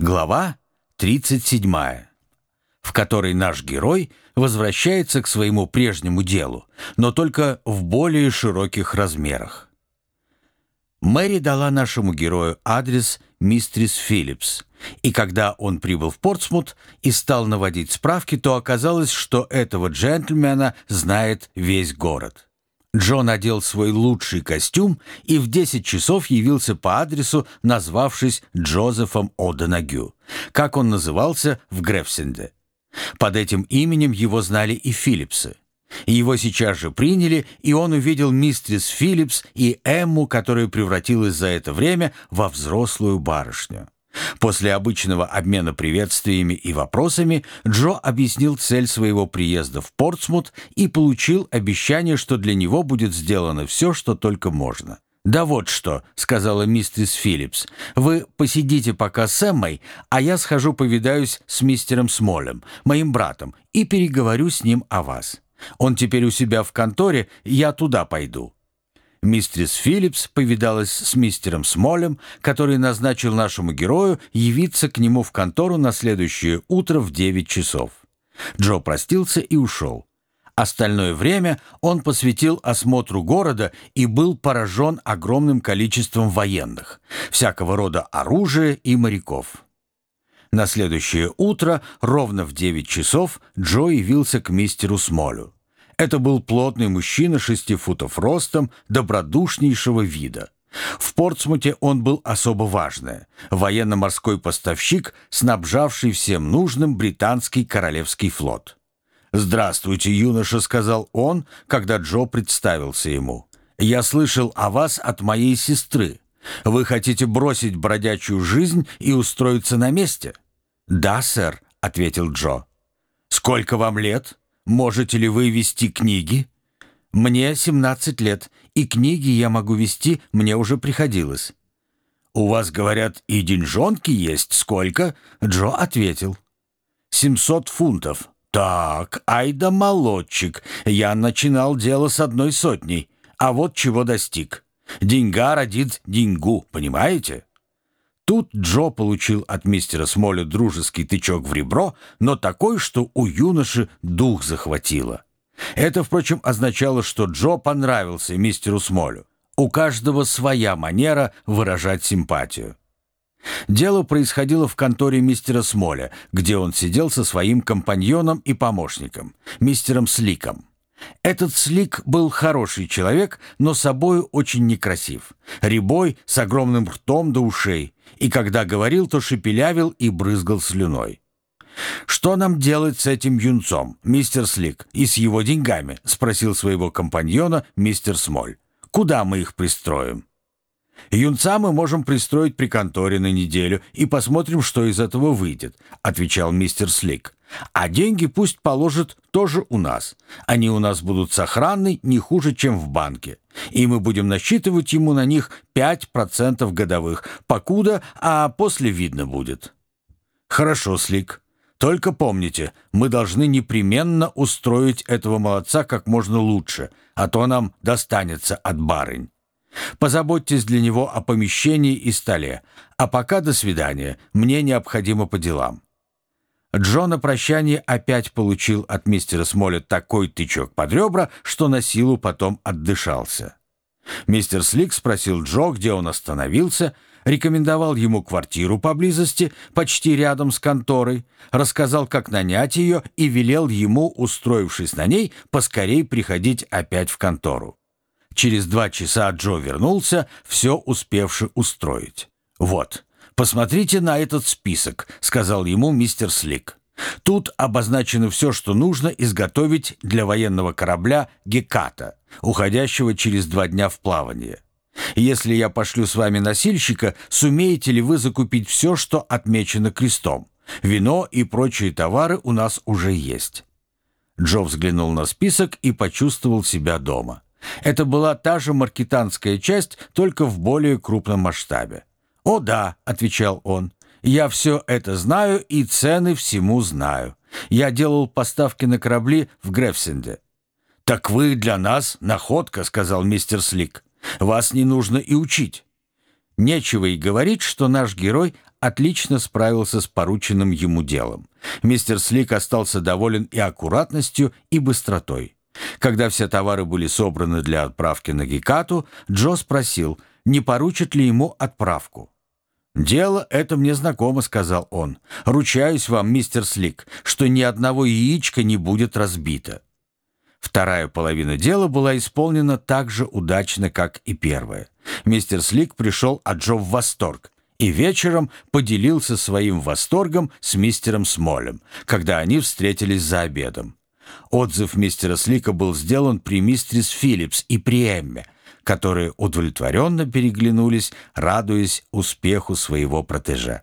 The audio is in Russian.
Глава 37, в которой наш герой возвращается к своему прежнему делу, но только в более широких размерах. Мэри дала нашему герою адрес мистрис Филлипс, и когда он прибыл в Портсмут и стал наводить справки, то оказалось, что этого джентльмена знает весь город. Джон надел свой лучший костюм и в 10 часов явился по адресу, назвавшись Джозефом О'Донагю, как он назывался в Грефсенде. Под этим именем его знали и Филлипсы. Его сейчас же приняли, и он увидел мистерс Филлипс и Эмму, которая превратилась за это время во взрослую барышню. После обычного обмена приветствиями и вопросами Джо объяснил цель своего приезда в Портсмут и получил обещание, что для него будет сделано все, что только можно. «Да вот что», — сказала мистерс Филлипс, — «вы посидите пока с Эммой, а я схожу повидаюсь с мистером Смолем, моим братом, и переговорю с ним о вас. Он теперь у себя в конторе, я туда пойду». Мистерс Филлипс повидалась с мистером Смолем, который назначил нашему герою явиться к нему в контору на следующее утро в 9 часов. Джо простился и ушел. Остальное время он посвятил осмотру города и был поражен огромным количеством военных, всякого рода оружия и моряков. На следующее утро, ровно в 9 часов, Джо явился к мистеру Смолю. Это был плотный мужчина шести футов ростом, добродушнейшего вида. В Портсмуте он был особо важный, военно-морской поставщик, снабжавший всем нужным британский королевский флот. «Здравствуйте, юноша», — сказал он, когда Джо представился ему. «Я слышал о вас от моей сестры. Вы хотите бросить бродячую жизнь и устроиться на месте?» «Да, сэр», — ответил Джо. «Сколько вам лет?» Можете ли вы вести книги? Мне 17 лет, и книги я могу вести, мне уже приходилось. У вас, говорят, и деньжонки есть. Сколько? Джо ответил. 700 фунтов. Так, ай да молодчик. Я начинал дело с одной сотней, а вот чего достиг. Деньга родит деньгу, понимаете? Тут Джо получил от мистера Смоля дружеский тычок в ребро, но такой, что у юноши дух захватило. Это, впрочем, означало, что Джо понравился мистеру Смолю. У каждого своя манера выражать симпатию. Дело происходило в конторе мистера Смоля, где он сидел со своим компаньоном и помощником, мистером Сликом. Этот Слик был хороший человек, но собою очень некрасив. Рябой, с огромным ртом до ушей, и когда говорил, то шепелявил и брызгал слюной. «Что нам делать с этим юнцом, мистер Слик, и с его деньгами?» — спросил своего компаньона мистер Смоль. «Куда мы их пристроим?» «Юнца мы можем пристроить при конторе на неделю и посмотрим, что из этого выйдет», — отвечал мистер Слик. «А деньги пусть положат тоже у нас. Они у нас будут сохранны не хуже, чем в банке. И мы будем насчитывать ему на них 5% годовых, покуда, а после видно будет». «Хорошо, Слик. Только помните, мы должны непременно устроить этого молодца как можно лучше, а то нам достанется от барынь». Позаботьтесь для него о помещении и столе. А пока до свидания. Мне необходимо по делам». Джо на прощание опять получил от мистера Смоля такой тычок под ребра, что на силу потом отдышался. Мистер Слик спросил Джо, где он остановился, рекомендовал ему квартиру поблизости, почти рядом с конторой, рассказал, как нанять ее и велел ему, устроившись на ней, поскорей приходить опять в контору. Через два часа Джо вернулся, все успевши устроить. «Вот, посмотрите на этот список», — сказал ему мистер Слик. «Тут обозначено все, что нужно изготовить для военного корабля «Геката», уходящего через два дня в плавание. Если я пошлю с вами носильщика, сумеете ли вы закупить все, что отмечено крестом? Вино и прочие товары у нас уже есть». Джо взглянул на список и почувствовал себя дома. Это была та же маркетанская часть, только в более крупном масштабе. «О да», — отвечал он, — «я все это знаю и цены всему знаю. Я делал поставки на корабли в Грефсенде». «Так вы для нас находка», — сказал мистер Слик. «Вас не нужно и учить». Нечего и говорить, что наш герой отлично справился с порученным ему делом. Мистер Слик остался доволен и аккуратностью, и быстротой. Когда все товары были собраны для отправки на Гекату, Джо спросил, не поручат ли ему отправку. «Дело это мне знакомо», — сказал он. «Ручаюсь вам, мистер Слик, что ни одного яичка не будет разбито». Вторая половина дела была исполнена так же удачно, как и первая. Мистер Слик пришел от Джо в восторг и вечером поделился своим восторгом с мистером Смолем, когда они встретились за обедом. Отзыв мистера Слика был сделан при мистерис Филлипс и при Эмме, которые удовлетворенно переглянулись, радуясь успеху своего протеже.